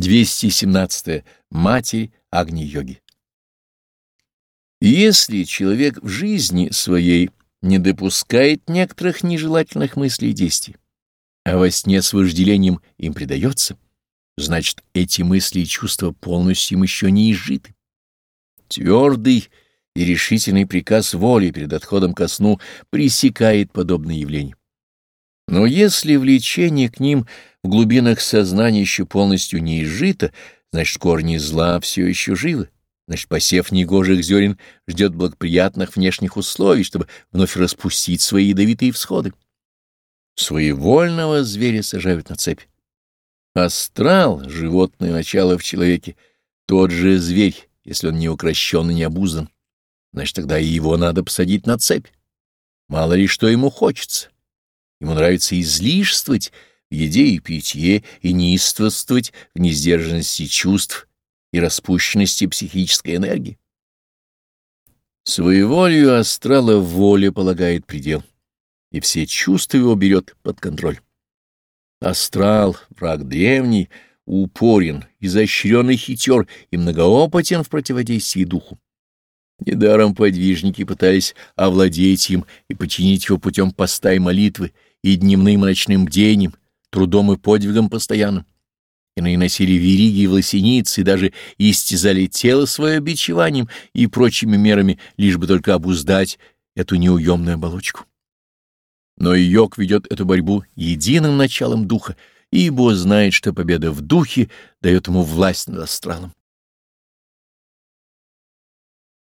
217. Матерь Агни-йоги. Если человек в жизни своей не допускает некоторых нежелательных мыслей и действий, а во сне с вожделением им предается, значит, эти мысли и чувства полностью им еще не изжиты. Твердый и решительный приказ воли перед отходом ко сну пресекает подобные явления. Но если влечение к ним в глубинах сознания еще полностью не изжито, значит, корни зла все еще живы, значит, посев негожих зерен ждет благоприятных внешних условий, чтобы вновь распустить свои ядовитые всходы. Своевольного зверя сажают на цепь. Астрал — животное начало в человеке, тот же зверь, если он не укращен и не обуздан, значит, тогда и его надо посадить на цепь. Мало ли что ему хочется. Ему нравится излишествовать еде и питье и неистовствовать в несдержанности чувств и распущенности психической энергии. Своеволию астрала воля полагает предел, и все чувства его берет под контроль. Астрал, враг древний, упорен, изощренный хитер и многоопытен в противодействии духу. Недаром подвижники пытались овладеть им и починить его путем поста и молитвы, и дневным и ночным бдением, трудом и подвигом постоянным. Иные носили вериги и власеницы, даже истязали тело свое бичеванием и прочими мерами, лишь бы только обуздать эту неуемную оболочку. Но йог ведет эту борьбу единым началом духа, ибо знает, что победа в духе дает ему власть над астралом.